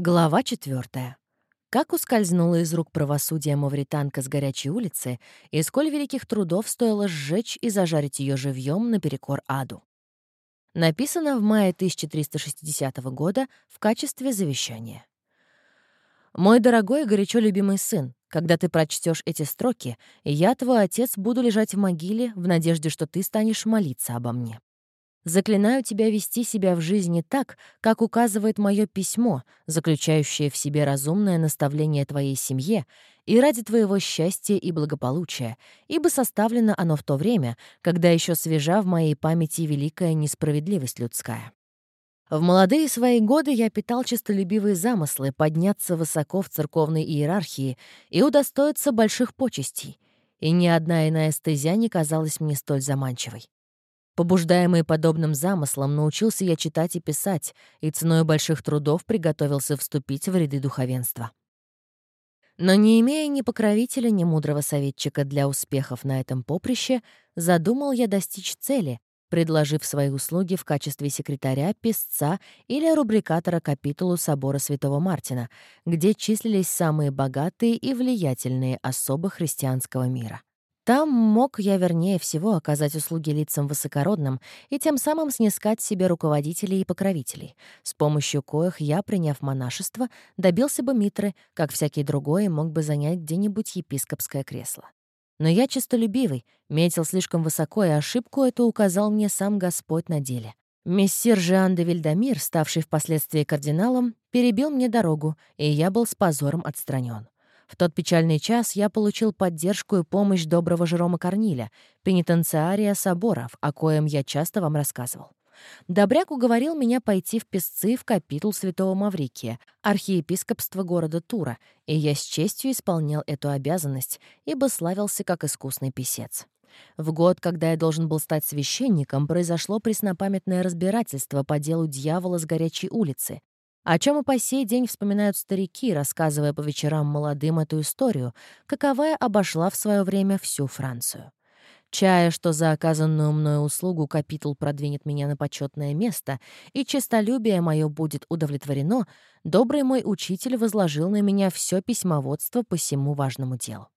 Глава четвертая. Как ускользнула из рук правосудия мавританка с горячей улицы, и сколь великих трудов стоило сжечь и зажарить ее живьем наперекор аду. Написано в мае 1360 года в качестве завещания. «Мой дорогой и горячо любимый сын, когда ты прочтешь эти строки, я, твой отец, буду лежать в могиле в надежде, что ты станешь молиться обо мне. Заклинаю тебя вести себя в жизни так, как указывает мое письмо, заключающее в себе разумное наставление твоей семье и ради твоего счастья и благополучия, ибо составлено оно в то время, когда еще свежа в моей памяти великая несправедливость людская. В молодые свои годы я питал честолюбивые замыслы подняться высоко в церковной иерархии и удостоиться больших почестей, и ни одна иная стезя не казалась мне столь заманчивой. Побуждаемый подобным замыслом, научился я читать и писать, и ценой больших трудов приготовился вступить в ряды духовенства. Но не имея ни покровителя, ни мудрого советчика для успехов на этом поприще, задумал я достичь цели, предложив свои услуги в качестве секретаря, писца или рубрикатора капитулу собора Святого Мартина, где числились самые богатые и влиятельные особы христианского мира. Там мог я, вернее всего, оказать услуги лицам высокородным и тем самым снискать себе руководителей и покровителей, с помощью коих я, приняв монашество, добился бы Митры, как всякий другой мог бы занять где-нибудь епископское кресло. Но я честолюбивый, метил слишком высоко, и ошибку эту указал мне сам Господь на деле. Мессир Жан де Вильдамир, ставший впоследствии кардиналом, перебил мне дорогу, и я был с позором отстранен. В тот печальный час я получил поддержку и помощь доброго Жерома Корниля, пенитенциария соборов, о коем я часто вам рассказывал. Добряк уговорил меня пойти в песцы в капитул святого Маврикия, архиепископства города Тура, и я с честью исполнял эту обязанность, ибо славился как искусный писец. В год, когда я должен был стать священником, произошло преснопамятное разбирательство по делу дьявола с горячей улицы, о чем и по сей день вспоминают старики, рассказывая по вечерам молодым эту историю, каковая обошла в свое время всю Францию. Чая, что за оказанную мною услугу капитул продвинет меня на почетное место, и честолюбие мое будет удовлетворено, добрый мой учитель возложил на меня все письмоводство по всему важному делу.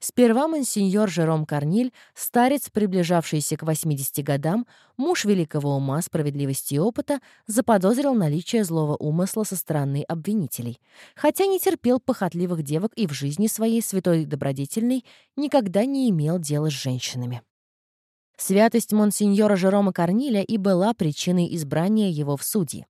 Сперва монсеньор Жером Корниль, старец, приближавшийся к 80 годам, муж великого ума, справедливости и опыта, заподозрил наличие злого умысла со стороны обвинителей, хотя не терпел похотливых девок и в жизни своей святой добродетельной никогда не имел дела с женщинами. Святость монсеньора Жерома Корниля и была причиной избрания его в судьи.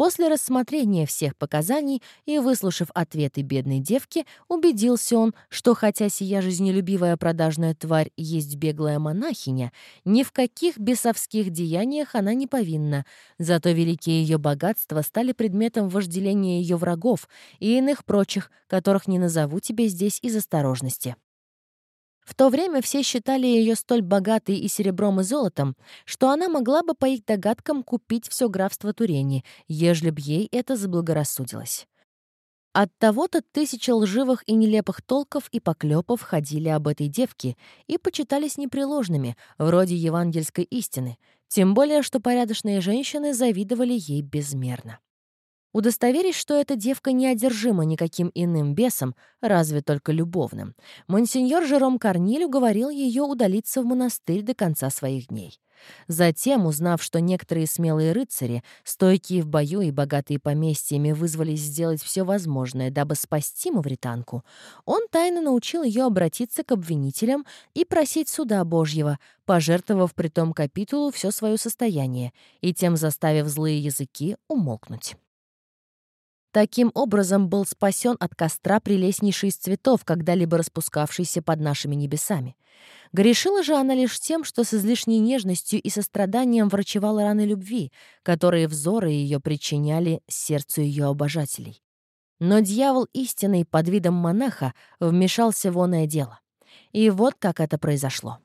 После рассмотрения всех показаний и выслушав ответы бедной девки, убедился он, что хотя сия жизнелюбивая продажная тварь есть беглая монахиня, ни в каких бесовских деяниях она не повинна, зато великие ее богатства стали предметом вожделения ее врагов и иных прочих, которых не назову тебе здесь из осторожности. В то время все считали ее столь богатой и серебром, и золотом, что она могла бы, по их догадкам, купить все графство Турени, ежели б ей это заблагорассудилось. От того-то тысячи лживых и нелепых толков и поклепов ходили об этой девке и почитались непреложными, вроде евангельской истины, тем более что порядочные женщины завидовали ей безмерно. Удостоверясь, что эта девка не одержима никаким иным бесом, разве только любовным, монсеньор Жером Корниль уговорил ее удалиться в монастырь до конца своих дней. Затем, узнав, что некоторые смелые рыцари, стойкие в бою и богатые поместьями, вызвались сделать все возможное, дабы спасти мавританку, он тайно научил ее обратиться к обвинителям и просить суда Божьего, пожертвовав при том капитулу все свое состояние и тем заставив злые языки умолкнуть. Таким образом был спасен от костра прелестнейший из цветов, когда-либо распускавшийся под нашими небесами. Грешила же она лишь тем, что с излишней нежностью и состраданием врачевала раны любви, которые взоры ее причиняли сердцу ее обожателей. Но дьявол истинный под видом монаха вмешался в оное дело. И вот как это произошло.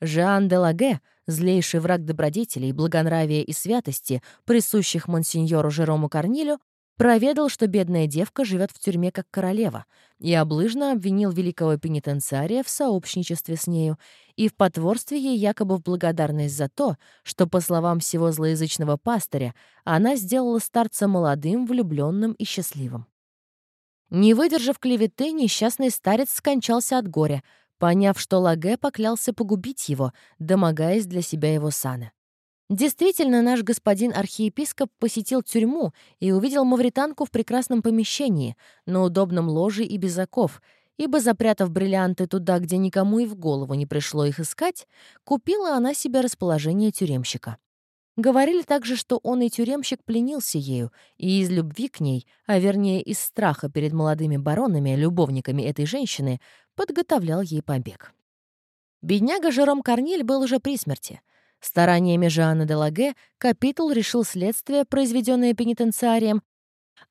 Жан де Лаге, злейший враг добродетелей, благонравия и святости, присущих монсеньору Жерому Корнилю, проведал, что бедная девка живет в тюрьме как королева, и облыжно обвинил великого пенитенциария в сообщничестве с нею и в потворстве ей якобы в благодарность за то, что, по словам всего злоязычного пастыря, она сделала старца молодым, влюбленным и счастливым. Не выдержав клеветы, несчастный старец скончался от горя, поняв, что Лаге поклялся погубить его, домогаясь для себя его сана. Действительно, наш господин архиепископ посетил тюрьму и увидел мавританку в прекрасном помещении, на удобном ложе и без оков, ибо, запрятав бриллианты туда, где никому и в голову не пришло их искать, купила она себе расположение тюремщика. Говорили также, что он и тюремщик пленился ею, и из любви к ней, а вернее из страха перед молодыми баронами, любовниками этой женщины, подготовлял ей побег. Бедняга Жером Корниль был уже при смерти — Стараниями Жанна де Лаге капитул решил следствие, произведенное пенитенциарием,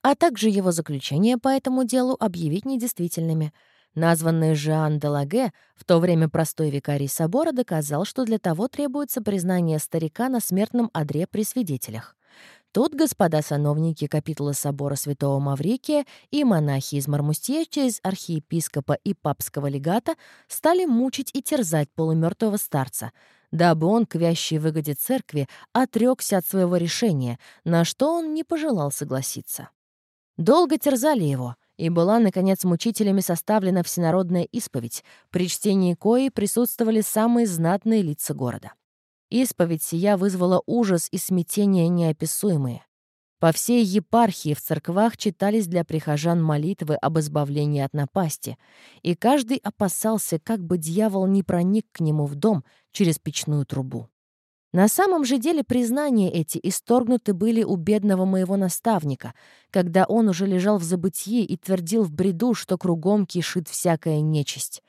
а также его заключение по этому делу объявить недействительными. Названный Жан де Лаге, в то время простой викарий собора, доказал, что для того требуется признание старика на смертном одре при свидетелях. Тут господа сановники капитула собора святого Маврикия и монахи из Мармустье через архиепископа и папского легата стали мучить и терзать полумертвого старца — дабы он к вящей выгоде церкви отрекся от своего решения, на что он не пожелал согласиться. Долго терзали его, и была, наконец, мучителями составлена всенародная исповедь, при чтении кои присутствовали самые знатные лица города. Исповедь сия вызвала ужас и смятение неописуемые. По всей епархии в церквах читались для прихожан молитвы об избавлении от напасти, и каждый опасался, как бы дьявол не проник к нему в дом через печную трубу. На самом же деле признания эти исторгнуты были у бедного моего наставника, когда он уже лежал в забытии и твердил в бреду, что кругом кишит всякая нечисть.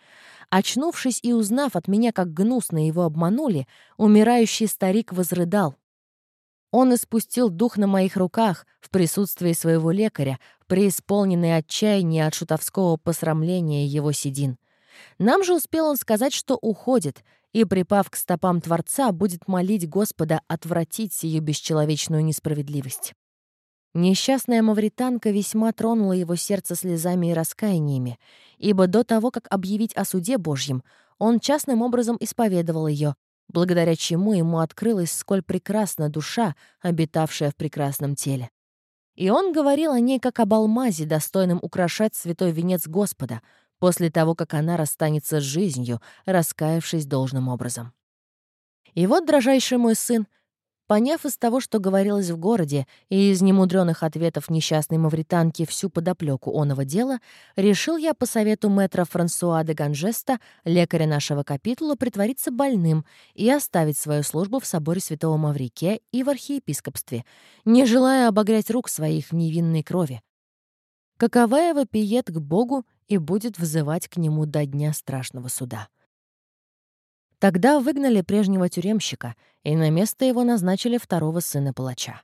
Очнувшись и узнав от меня, как гнусно его обманули, умирающий старик возрыдал. Он испустил дух на моих руках в присутствии своего лекаря, преисполненный отчаяния от шутовского посрамления его седин. Нам же успел он сказать, что уходит, и, припав к стопам Творца, будет молить Господа отвратить сию бесчеловечную несправедливость. Несчастная мавританка весьма тронула его сердце слезами и раскаяниями, ибо до того, как объявить о суде Божьем, он частным образом исповедовал ее, благодаря чему ему открылась сколь прекрасна душа, обитавшая в прекрасном теле. И он говорил о ней как об алмазе, достойном украшать святой венец Господа, после того, как она расстанется с жизнью, раскаявшись должным образом. И вот, дрожайший мой сын, Поняв из того, что говорилось в городе, и из немудрённых ответов несчастной мавританки всю подоплеку оного дела, решил я по совету мэтра Франсуа де Ганжеста, лекаря нашего капитула, притвориться больным и оставить свою службу в соборе святого Маврикия и в архиепископстве, не желая обогрять рук своих в невинной крови. Каковая вопиет к Богу и будет взывать к нему до дня страшного суда. Тогда выгнали прежнего тюремщика, и на место его назначили второго сына палача.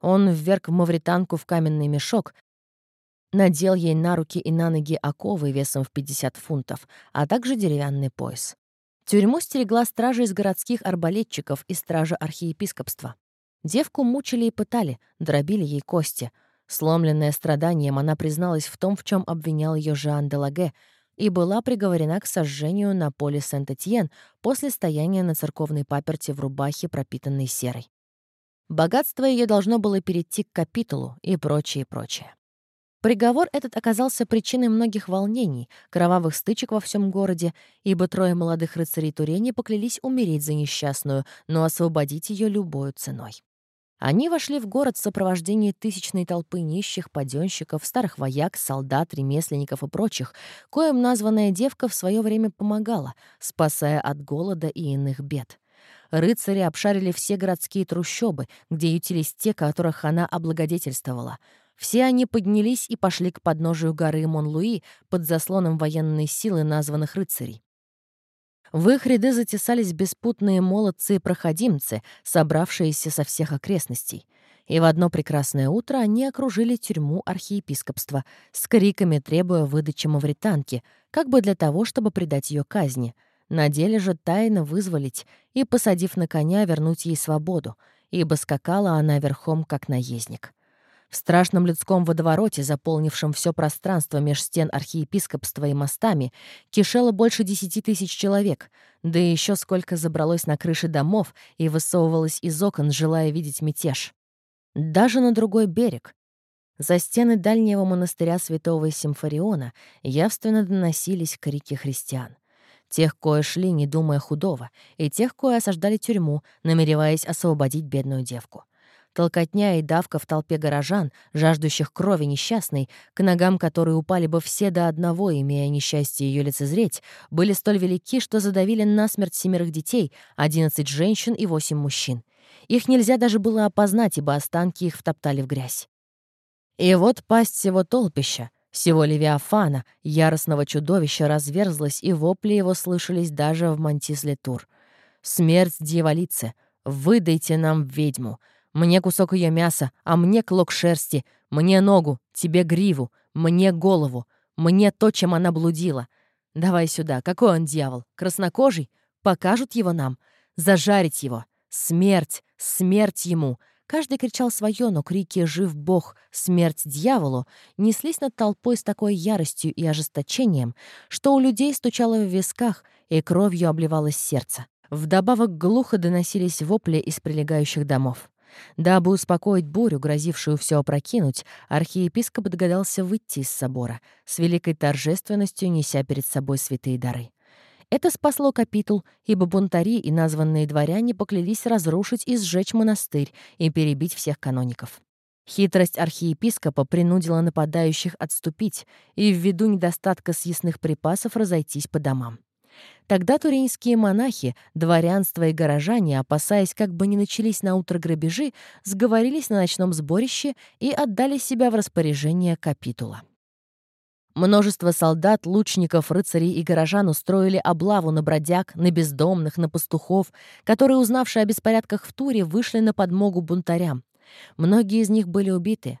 Он вверг мавританку в каменный мешок, надел ей на руки и на ноги оковы весом в 50 фунтов, а также деревянный пояс. Тюрьму стерегла стража из городских арбалетчиков и стража архиепископства. Девку мучили и пытали, дробили ей кости. Сломленная страданием, она призналась в том, в чем обвинял ее Жан де Лаге, и была приговорена к сожжению на поле Сент-Этьен после стояния на церковной паперти в рубахе, пропитанной серой. Богатство ее должно было перейти к капитулу и прочее, прочее. Приговор этот оказался причиной многих волнений, кровавых стычек во всем городе, ибо трое молодых рыцарей Турени поклялись умереть за несчастную, но освободить ее любой ценой. Они вошли в город в сопровождении тысячной толпы нищих, паденщиков, старых вояк, солдат, ремесленников и прочих, коим названная девка в свое время помогала, спасая от голода и иных бед. Рыцари обшарили все городские трущобы, где ютились те, которых она облагодетельствовала. Все они поднялись и пошли к подножию горы Мон-Луи под заслоном военной силы названных рыцарей. В их ряды затесались беспутные молодцы и проходимцы, собравшиеся со всех окрестностей. И в одно прекрасное утро они окружили тюрьму архиепископства с криками требуя выдачи мавританки, как бы для того, чтобы предать ее казни. На деле же тайно вызволить и, посадив на коня, вернуть ей свободу, ибо скакала она верхом, как наездник. В страшном людском водовороте, заполнившем все пространство меж стен архиепископства и мостами, кишело больше десяти тысяч человек, да еще сколько забралось на крыши домов и высовывалось из окон, желая видеть мятеж. Даже на другой берег, за стены дальнего монастыря святого Симфориона явственно доносились крики христиан. Тех, кое шли, не думая худого, и тех, кое осаждали тюрьму, намереваясь освободить бедную девку. Толкотня и давка в толпе горожан, жаждущих крови несчастной, к ногам которой упали бы все до одного, имея несчастье ее лицезреть, были столь велики, что задавили насмерть семерых детей, одиннадцать женщин и восемь мужчин. Их нельзя даже было опознать, ибо останки их втоптали в грязь. И вот пасть всего толпища, всего Левиафана, яростного чудовища, разверзлась, и вопли его слышались даже в Мантис-Летур. «Смерть дьяволицы! Выдайте нам ведьму! Мне кусок ее мяса, а мне клок шерсти, мне ногу, тебе гриву, мне голову, мне то, чем она блудила. Давай сюда, какой он дьявол? Краснокожий? Покажут его нам? Зажарить его? Смерть! Смерть ему! Каждый кричал свое, но крики «Жив Бог! Смерть дьяволу!» неслись над толпой с такой яростью и ожесточением, что у людей стучало в висках и кровью обливалось сердце. Вдобавок глухо доносились вопли из прилегающих домов. Дабы успокоить бурю, грозившую все опрокинуть, архиепископ догадался выйти из собора, с великой торжественностью неся перед собой святые дары. Это спасло капитул, ибо бунтари и названные дворяне поклялись разрушить и сжечь монастырь и перебить всех каноников. Хитрость архиепископа принудила нападающих отступить и ввиду недостатка съестных припасов разойтись по домам. Тогда туринские монахи, дворянство и горожане, опасаясь, как бы не начались на утро грабежи, сговорились на ночном сборище и отдали себя в распоряжение капитула. Множество солдат, лучников, рыцарей и горожан устроили облаву на бродяг, на бездомных, на пастухов, которые, узнавшие о беспорядках в Туре, вышли на подмогу бунтарям. Многие из них были убиты.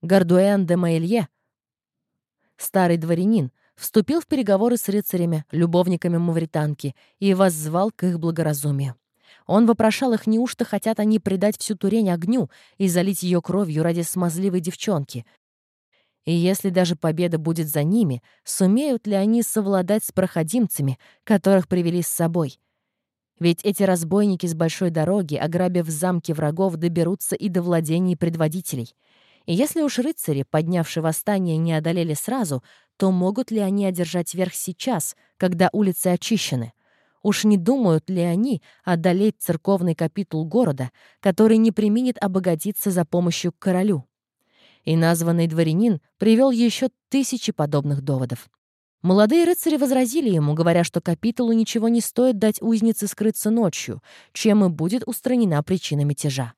Гардуэн де Маилье, старый дворянин, вступил в переговоры с рыцарями, любовниками мавританки, и воззвал к их благоразумию. Он вопрошал их, неужто хотят они предать всю Турень огню и залить ее кровью ради смазливой девчонки, и если даже победа будет за ними, сумеют ли они совладать с проходимцами, которых привели с собой? Ведь эти разбойники с большой дороги, ограбив замки врагов, доберутся и до владений предводителей. И если уж рыцари, поднявшие восстание, не одолели сразу, то могут ли они одержать верх сейчас, когда улицы очищены? Уж не думают ли они одолеть церковный капитул города, который не применит обогатиться за помощью к королю? и названный дворянин привел еще тысячи подобных доводов. Молодые рыцари возразили ему, говоря, что капитулу ничего не стоит дать узнице скрыться ночью, чем и будет устранена причина мятежа.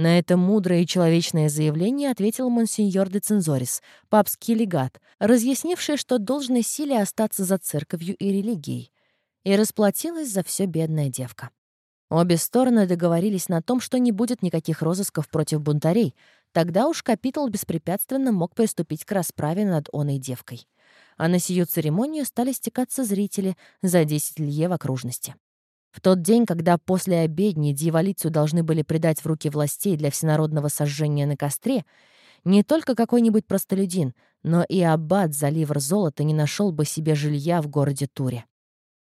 На это мудрое и человечное заявление ответил монсеньор де Цензорис, папский легат, разъяснивший, что должной силе остаться за церковью и религией. И расплатилась за все бедная девка. Обе стороны договорились на том, что не будет никаких розысков против бунтарей, Тогда уж капитул беспрепятственно мог приступить к расправе над оной девкой. А на сию церемонию стали стекаться зрители за 10 лье в окружности. В тот день, когда после обедни дьяволицу должны были предать в руки властей для всенародного сожжения на костре, не только какой-нибудь простолюдин, но и аббат за ливр золота не нашел бы себе жилья в городе Туре.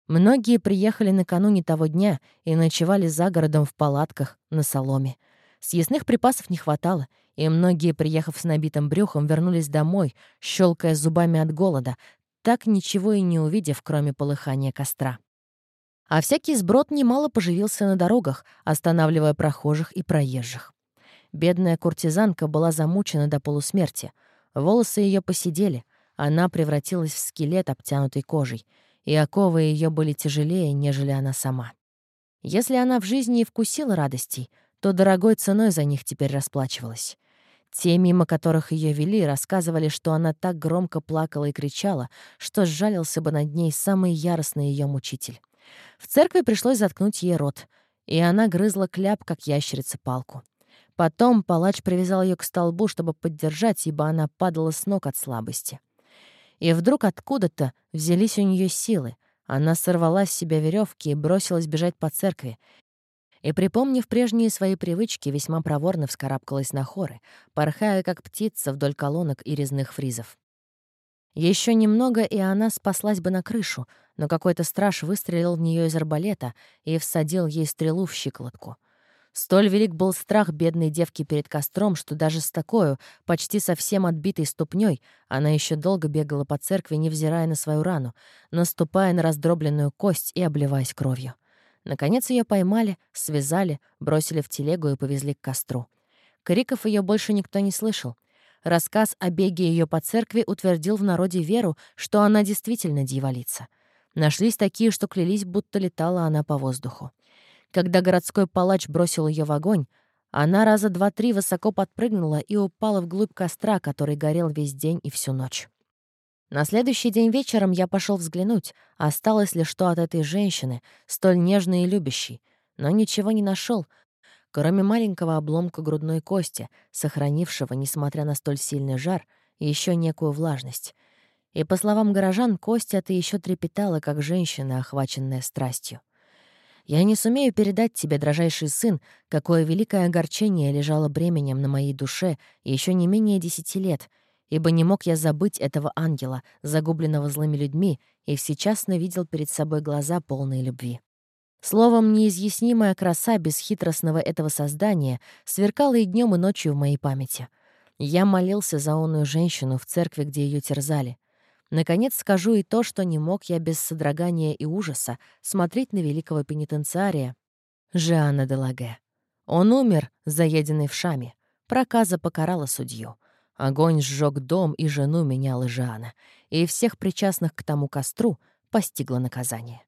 Многие приехали накануне того дня и ночевали за городом в палатках на соломе. Съестных припасов не хватало, и многие, приехав с набитым брюхом, вернулись домой, щелкая зубами от голода, так ничего и не увидев, кроме полыхания костра. А всякий сброд немало поживился на дорогах, останавливая прохожих и проезжих. Бедная куртизанка была замучена до полусмерти. Волосы ее посидели, она превратилась в скелет, обтянутый кожей, и оковы ее были тяжелее, нежели она сама. Если она в жизни и вкусила радостей, то дорогой ценой за них теперь расплачивалась. Те, мимо которых ее вели, рассказывали, что она так громко плакала и кричала, что сжалился бы над ней самый яростный ее мучитель. В церкви пришлось заткнуть ей рот, и она грызла кляп, как ящерица, палку. Потом палач привязал ее к столбу, чтобы поддержать, ибо она падала с ног от слабости. И вдруг откуда-то взялись у нее силы. Она сорвала с себя веревки и бросилась бежать по церкви. И, припомнив прежние свои привычки, весьма проворно вскарабкалась на хоры, порхая, как птица, вдоль колонок и резных фризов. Еще немного, и она спаслась бы на крышу, но какой-то страж выстрелил в нее из арбалета и всадил ей стрелу в щиколотку. Столь велик был страх бедной девки перед костром, что даже с такой, почти совсем отбитой ступней, она еще долго бегала по церкви, невзирая на свою рану, наступая на раздробленную кость и обливаясь кровью. Наконец ее поймали, связали, бросили в телегу и повезли к костру. Криков ее больше никто не слышал. Рассказ о беге ее по церкви утвердил в народе веру, что она действительно дьяволица. Нашлись такие, что клялись, будто летала она по воздуху. Когда городской палач бросил ее в огонь, она раза два-три высоко подпрыгнула и упала вглубь костра, который горел весь день и всю ночь. На следующий день вечером я пошел взглянуть, осталось ли что от этой женщины, столь нежной и любящей, но ничего не нашел, кроме маленького обломка грудной кости, сохранившего, несмотря на столь сильный жар, еще некую влажность. И, по словам горожан, кость эта еще трепетала, как женщина, охваченная страстью. Я не сумею передать тебе, дрожайший сын, какое великое огорчение лежало бременем на моей душе еще не менее десяти лет, ибо не мог я забыть этого ангела, загубленного злыми людьми, и сейчас видел перед собой глаза, полные любви. Словом, неизъяснимая краса бесхитростного этого создания сверкала и днем, и ночью в моей памяти. Я молился за онную женщину в церкви, где ее терзали. Наконец скажу и то, что не мог я без содрогания и ужаса смотреть на великого пенитенциария Жиана де Лаге. Он умер, заеденный в шаме. Проказа покарала судью. Огонь сжег дом и жену меняла Жиана, и всех причастных к тому костру постигло наказание.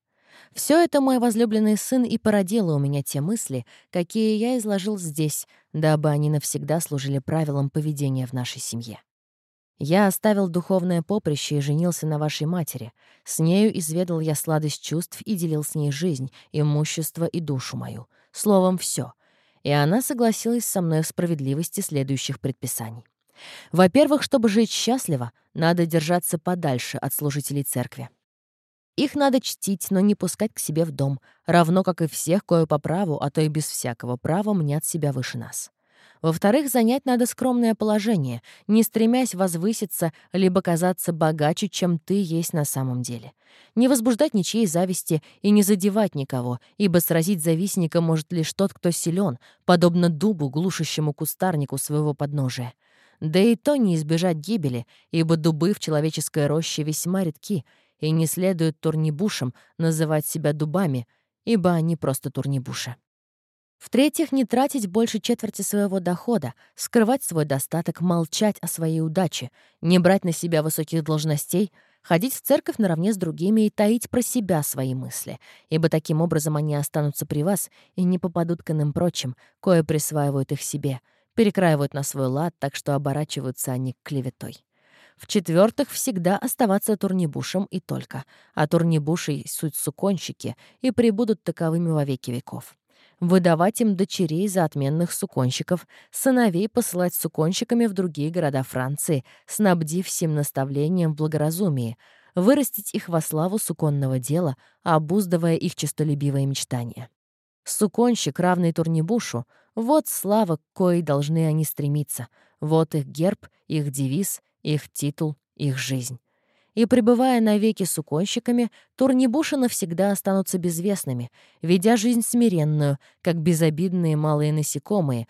Все это мой возлюбленный сын и породило у меня те мысли, какие я изложил здесь, дабы они навсегда служили правилом поведения в нашей семье. Я оставил духовное поприще и женился на вашей матери. С нею изведал я сладость чувств и делил с ней жизнь, имущество и душу мою. Словом, все. И она согласилась со мной в справедливости следующих предписаний. Во-первых, чтобы жить счастливо, надо держаться подальше от служителей церкви. Их надо чтить, но не пускать к себе в дом, равно как и всех, кое по праву, а то и без всякого права мнят себя выше нас. Во-вторых, занять надо скромное положение, не стремясь возвыситься, либо казаться богаче, чем ты есть на самом деле. Не возбуждать ничьей зависти и не задевать никого, ибо сразить завистника может лишь тот, кто силен, подобно дубу, глушащему кустарнику своего подножия. Да и то не избежать гибели, ибо дубы в человеческой роще весьма редки, и не следует турнибушам называть себя дубами, ибо они просто турнибуши. В-третьих, не тратить больше четверти своего дохода, скрывать свой достаток, молчать о своей удаче, не брать на себя высоких должностей, ходить в церковь наравне с другими и таить про себя свои мысли, ибо таким образом они останутся при вас и не попадут к иным прочим, кое присваивают их себе, перекраивают на свой лад, так что оборачиваются они клеветой. В-четвертых, всегда оставаться турнибушем и только, а турнибуши — суть суконщики и прибудут таковыми во веки веков. Выдавать им дочерей за отменных суконщиков, сыновей посылать суконщиками в другие города Франции, снабдив всем наставлением в благоразумии, вырастить их во славу суконного дела, обуздывая их честолюбивые мечтания. Суконщик, равный Турнибушу, вот слава, к коей должны они стремиться, вот их герб, их девиз, их титул, их жизнь. И, пребывая навеки суконщиками, турнибуши навсегда останутся безвестными, ведя жизнь смиренную, как безобидные малые насекомые,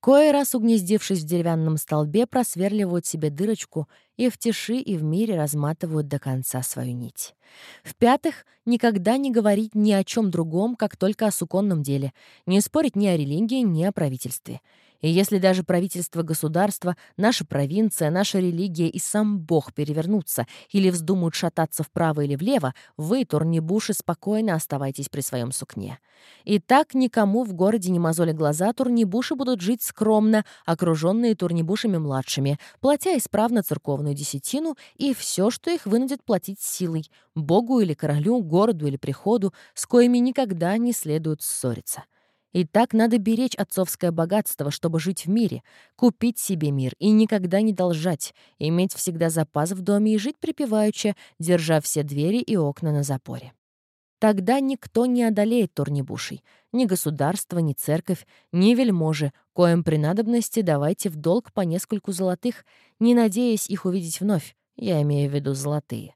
кое раз угнездившись в деревянном столбе, просверливают себе дырочку и в тиши и в мире разматывают до конца свою нить. В-пятых, никогда не говорить ни о чем другом, как только о суконном деле, не спорить ни о религии, ни о правительстве — и если даже правительство государства, наша провинция, наша религия и сам Бог перевернутся или вздумают шататься вправо или влево, вы, турнибуши, спокойно оставайтесь при своем сукне. И так никому в городе не мозоли глаза, турнибуши будут жить скромно, окруженные турнибушами-младшими, платя исправно церковную десятину и все, что их вынудит платить силой, Богу или королю, городу или приходу, с коими никогда не следует ссориться. И так надо беречь отцовское богатство, чтобы жить в мире, купить себе мир и никогда не должать, иметь всегда запас в доме и жить припеваючи, держа все двери и окна на запоре. Тогда никто не одолеет Турнибушей. Ни государство, ни церковь, ни вельможи, коим при надобности давайте в долг по нескольку золотых, не надеясь их увидеть вновь, я имею в виду золотые.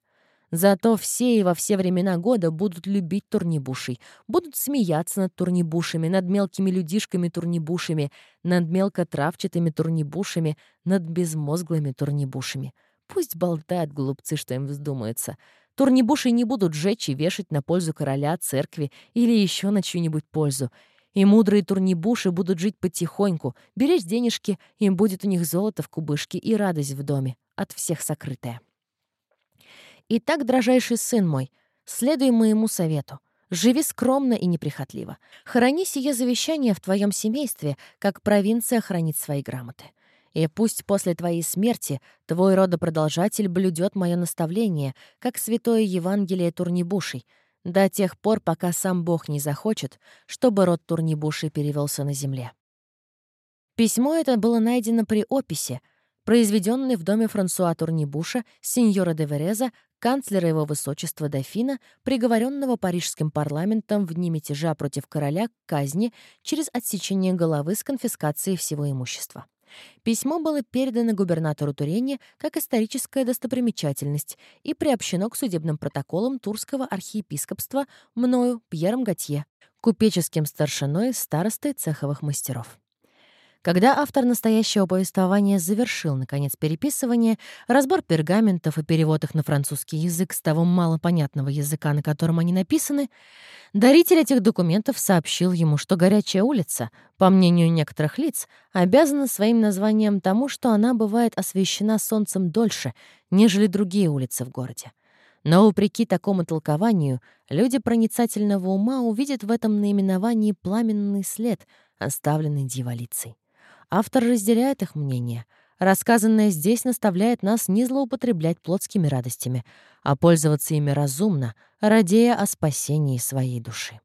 Зато все и во все времена года будут любить турнибушей, будут смеяться над турнибушами, над мелкими людишками-турнибушами, над мелкотравчатыми турнибушами, над безмозглыми турнибушами. Пусть болтают глупцы, что им вздумается. Турнибуши не будут жечь и вешать на пользу короля, церкви или еще на чью-нибудь пользу. И мудрые турнибуши будут жить потихоньку, беречь денежки, им будет у них золото в кубышке и радость в доме, от всех сокрытая. Итак, дрожайший сын мой, следуй моему совету. Живи скромно и неприхотливо. Храни сие завещание в твоем семействе, как провинция хранит свои грамоты. И пусть после твоей смерти твой родопродолжатель блюдет мое наставление, как святое Евангелие Турнибушей, до тех пор, пока сам Бог не захочет, чтобы род Турнибушей перевелся на земле. Письмо это было найдено при описи, произведенной в доме Франсуа Турнибуша, сеньора де Вереза, канцлера его высочества дофина, приговоренного парижским парламентом в дни мятежа против короля к казни через отсечение головы с конфискацией всего имущества. Письмо было передано губернатору Турени как историческая достопримечательность и приобщено к судебным протоколам Турского архиепископства мною, Пьером Готье, купеческим старшиной старостой цеховых мастеров. Когда автор настоящего повествования завершил, наконец, переписывание, разбор пергаментов и перевод их на французский язык с того малопонятного языка, на котором они написаны, даритель этих документов сообщил ему, что «Горячая улица», по мнению некоторых лиц, обязана своим названием тому, что она бывает освещена солнцем дольше, нежели другие улицы в городе. Но, вопреки такому толкованию, люди проницательного ума увидят в этом наименовании пламенный след, оставленный дьяволицей. Автор разделяет их мнение. Рассказанное здесь наставляет нас не злоупотреблять плотскими радостями, а пользоваться ими разумно, радея о спасении своей души.